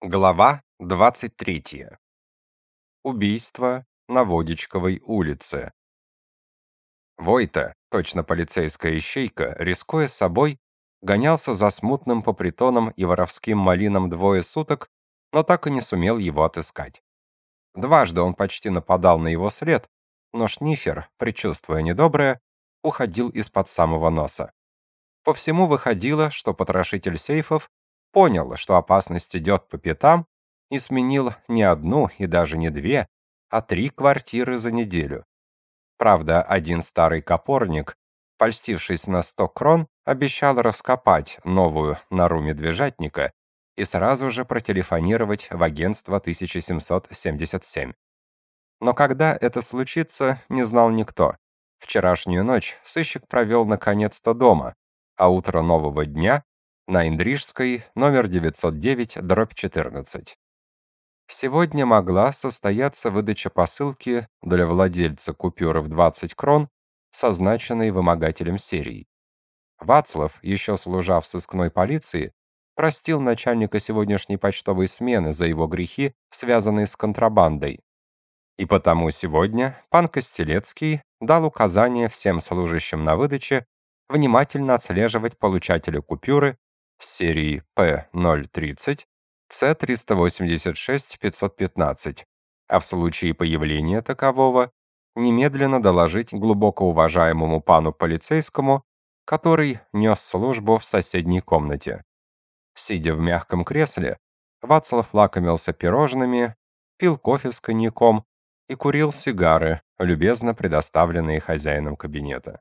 Глава 23. Убийство на Водичковой улице. Войта, точно полицейская ищейка, рискуя собой, гонялся за смутным по притонам и воровским малинам двое суток, но так и не сумел его отыскать. Дважды он почти нападал на его след, но Шнифер, предчувствуя недоброе, уходил из-под самого носа. По всему выходило, что потрошитель сейфов понял, что опасность идет по пятам, и сменил не одну и даже не две, а три квартиры за неделю. Правда, один старый копорник, польстившись на сто крон, обещал раскопать новую нору медвежатника и сразу же протелефонировать в агентство 1777. Но когда это случится, не знал никто. Вчерашнюю ночь сыщик провел наконец-то дома, а утро нового дня на Индрижской, номер 909, дробь 14. Сегодня могла состояться выдача посылки для владельца купюры в 20 крон с означенной вымогателем серии. Вацлав, еще служа в сыскной полиции, простил начальника сегодняшней почтовой смены за его грехи, связанные с контрабандой. И потому сегодня пан Костелецкий дал указание всем служащим на выдаче внимательно отслеживать получателя купюры серии P030 C386-515, а в случае появления такового немедленно доложить глубоко уважаемому пану полицейскому, который нес службу в соседней комнате. Сидя в мягком кресле, Вацлав лакомился пирожными, пил кофе с коньяком и курил сигары, любезно предоставленные хозяином кабинета.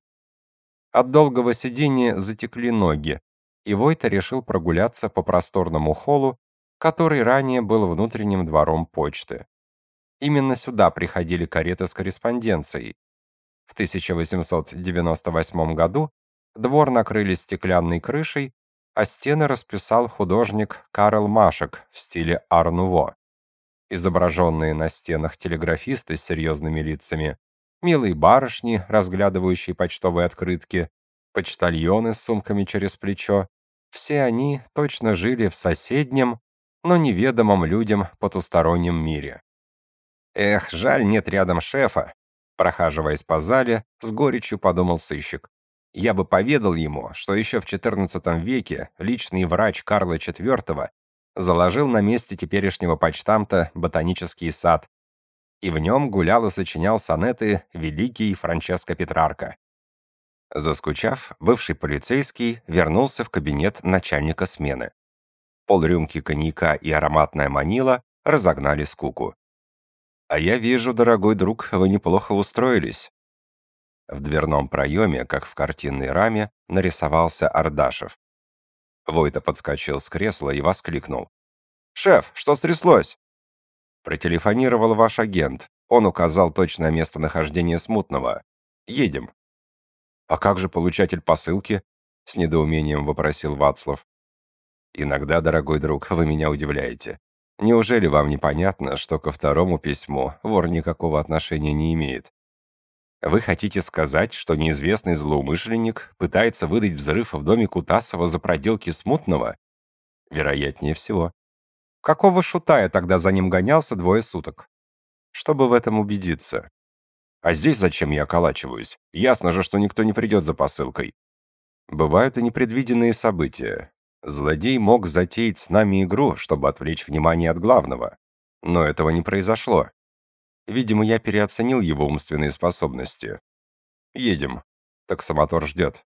От долгого сидения затекли ноги, и Войта решил прогуляться по просторному холлу, который ранее был внутренним двором почты. Именно сюда приходили кареты с корреспонденцией. В 1898 году двор накрыли стеклянной крышей, а стены расписал художник Карл Машек в стиле ар-нуво. Изображенные на стенах телеграфисты с серьезными лицами, милые барышни, разглядывающие почтовые открытки, почтальоны с сумками через плечо, все они точно жили в соседнем, но неведомом людям потустороннем мире. Эх, жаль, нет рядом шефа. Прохаживаясь по зале, с горечью подумал сыщик. Я бы поведал ему, что еще в XIV веке личный врач Карла IV заложил на месте теперешнего почтамта ботанический сад, и в нем гулял и сочинял сонеты великий Франческо Петрарка. Заскучав, бывший полицейский вернулся в кабинет начальника смены. Полрюмки коньяка и ароматная манила разогнали скуку. «А я вижу, дорогой друг, вы неплохо устроились». В дверном проеме, как в картинной раме, нарисовался Ардашев. Войта подскочил с кресла и воскликнул. «Шеф, что стряслось?» Протелефонировал ваш агент. Он указал точное местонахождение смутного. Едем. «А как же получатель посылки?» — с недоумением вопросил Вацлав. «Иногда, дорогой друг, вы меня удивляете. Неужели вам непонятно, что ко второму письму вор никакого отношения не имеет? Вы хотите сказать, что неизвестный злоумышленник пытается выдать взрыв в доме Кутасова за проделки смутного? Вероятнее всего. Какого шута я тогда за ним гонялся двое суток? Чтобы в этом убедиться, а здесь зачем я околачиваюсь? Ясно же, что никто не придет за посылкой. Бывают и непредвиденные события. Злодей мог затеять с нами игру, чтобы отвлечь внимание от главного. Но этого не произошло. Видимо, я переоценил его умственные способности. Едем. Таксомотор ждет.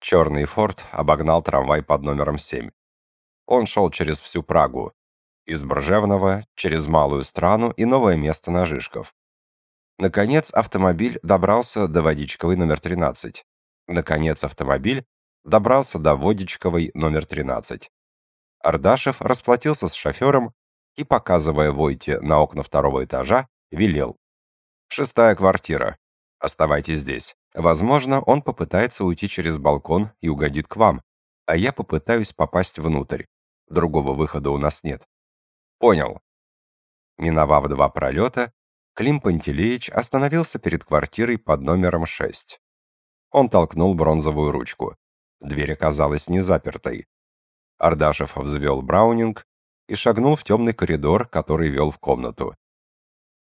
Черный форт обогнал трамвай под номером 7. Он шел через всю Прагу. Из Бржевного, через Малую Страну и новое место на Жишков. Наконец автомобиль добрался до Водичковой номер 13. Наконец автомобиль добрался до Водичковой номер 13. Ардашев расплатился с шофером и, показывая Войте на окна второго этажа, велел. «Шестая квартира. Оставайтесь здесь. Возможно, он попытается уйти через балкон и угодит к вам, а я попытаюсь попасть внутрь. Другого выхода у нас нет». «Понял». Миновав два пролета, Клим Пантелеич остановился перед квартирой под номером 6. Он толкнул бронзовую ручку. Дверь оказалась не запертой. Ардашев взвел Браунинг и шагнул в темный коридор, который вел в комнату.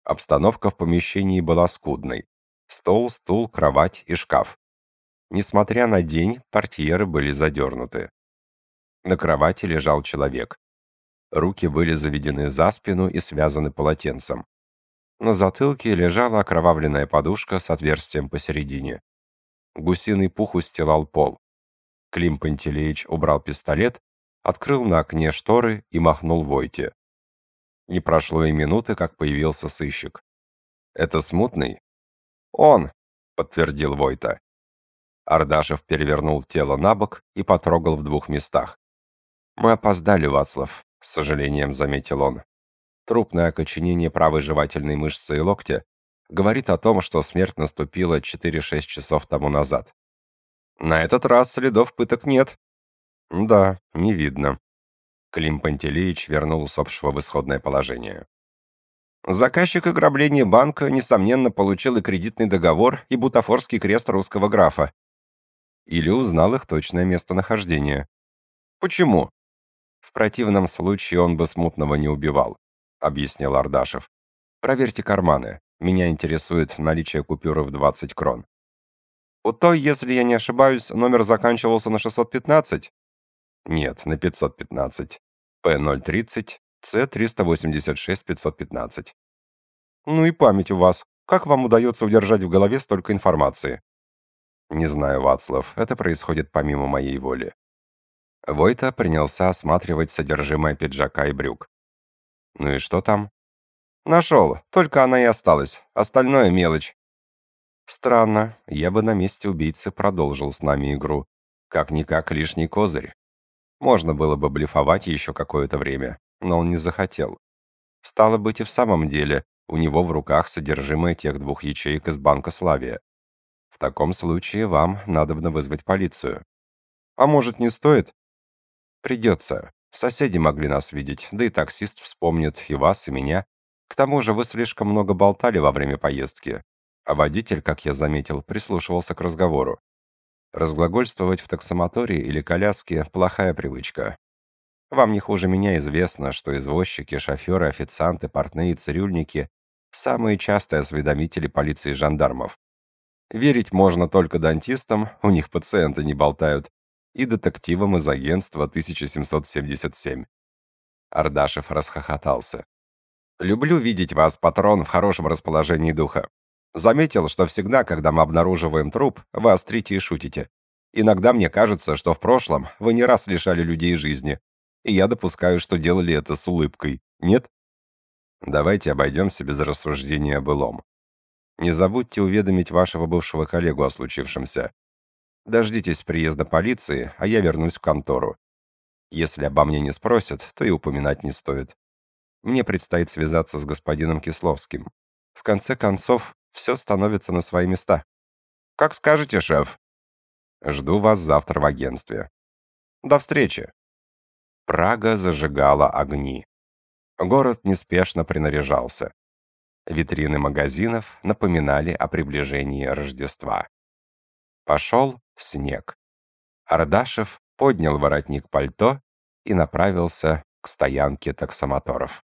Обстановка в помещении была скудной. Стол, стул, кровать и шкаф. Несмотря на день, портьеры были задернуты. На кровати лежал человек. Руки были заведены за спину и связаны полотенцем. На затылке лежала окровавленная подушка с отверстием посередине. Гусиный пух устилал пол. Клим Пантелеич убрал пистолет, открыл на окне шторы и махнул Войте. Не прошло и минуты, как появился сыщик. «Это смутный?» «Он», — подтвердил Войта. Ардашев перевернул тело на бок и потрогал в двух местах. «Мы опоздали, Вацлав», — с сожалением заметил он. Трупное окоченение правой жевательной мышцы и локтя говорит о том, что смерть наступила 4-6 часов тому назад. На этот раз следов пыток нет. Да, не видно. Клим Пантелеич вернул усопшего в исходное положение. Заказчик ограбления банка, несомненно, получил и кредитный договор, и бутафорский крест русского графа. Или узнал их точное местонахождение. Почему? В противном случае он бы смутного не убивал, объяснил Ардашев. Проверьте карманы. Меня интересует наличие купюры в 20 крон. У той, если я не ошибаюсь, номер заканчивался на 615? Нет, на 515. П030, С386-515. Ну и память у вас. Как вам удается удержать в голове столько информации? Не знаю, Вацлав, это происходит помимо моей воли. Войта принялся осматривать содержимое пиджака и брюк. Ну и что там? Нашел, только она и осталась. Остальное мелочь. Странно, я бы на месте убийцы продолжил с нами игру. Как-никак лишний козырь. Можно было бы блефовать еще какое-то время, но он не захотел. Стало быть, и в самом деле, у него в руках содержимое тех двух ячеек из Банка Славия. В таком случае вам надобно вызвать полицию. А может, не стоит? Придется. Соседи могли нас видеть, да и таксист вспомнит и вас, и меня. К тому же вы слишком много болтали во время поездки, а водитель, как я заметил, прислушивался к разговору. Разглагольствовать в таксомоторе или коляске – плохая привычка. Вам не хуже меня известно, что извозчики, шоферы, официанты, портные, цирюльники – самые частые осведомители полиции и жандармов. Верить можно только дантистам, у них пациенты не болтают, и детективам из агентства 1777. Ардашев расхохотался. «Люблю видеть вас, патрон, в хорошем расположении духа. Заметил, что всегда, когда мы обнаруживаем труп, вы острите и шутите. Иногда мне кажется, что в прошлом вы не раз лишали людей жизни, и я допускаю, что делали это с улыбкой. Нет? Давайте обойдемся без рассуждения о былом. Не забудьте уведомить вашего бывшего коллегу о случившемся. Дождитесь приезда полиции, а я вернусь в контору. Если обо мне не спросят, то и упоминать не стоит. Мне предстоит связаться с господином Кисловским. В конце концов, все становится на свои места. Как скажете, шеф. Жду вас завтра в агентстве. До встречи. Прага зажигала огни. Город неспешно принаряжался. Витрины магазинов напоминали о приближении Рождества. Пошел снег. Ардашев поднял воротник пальто и направился к стоянке таксомоторов.